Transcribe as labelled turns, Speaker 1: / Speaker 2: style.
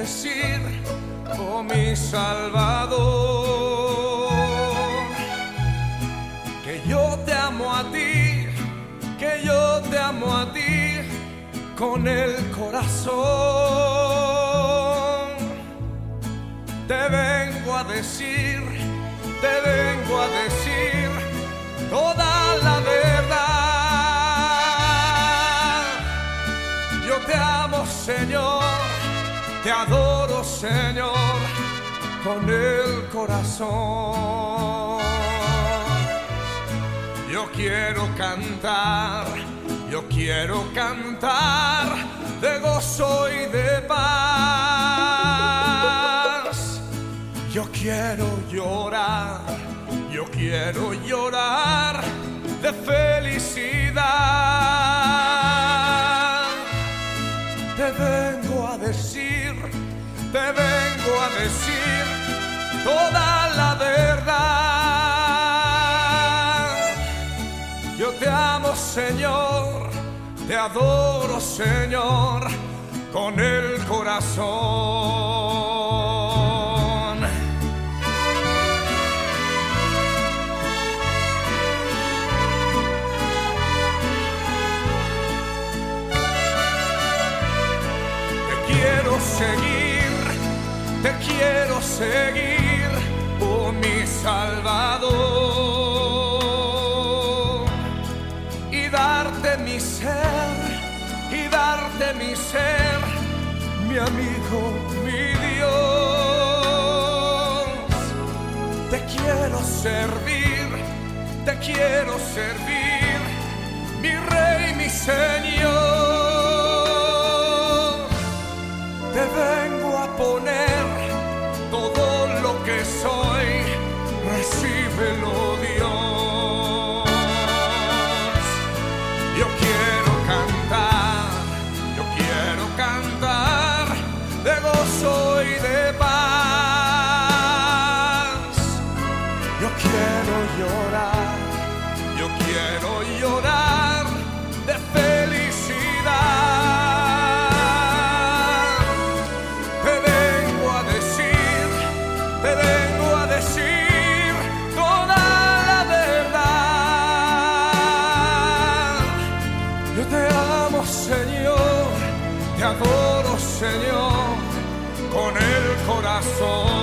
Speaker 1: decir, oh mi Salvador, que yo te amo a ti, que yo te amo a ti con el corazón. Te vengo a decir, te vengo a decir toda la verdad. Yo te amo, Señor, te adoro, Señor, con el corazón. Yo quiero cantar, yo quiero cantar de gozo y de paz. Yo quiero llorar, yo quiero llorar de felicidad. Te vengo a decir, te vengo a decir toda la verdad. Yo te amo, Señor, te adoro, Señor, con el corazón. Seguir, te quiero seguir, oh mi Salvador, y darte mi ser, y darte mi ser, mi amigo, mi Dios. Te quiero servir, te quiero servir, mi Rey, mi Señor. Quiero llorar, yo quiero llorar Yo te amo, Señor, te adoro, Señor, con el corazón.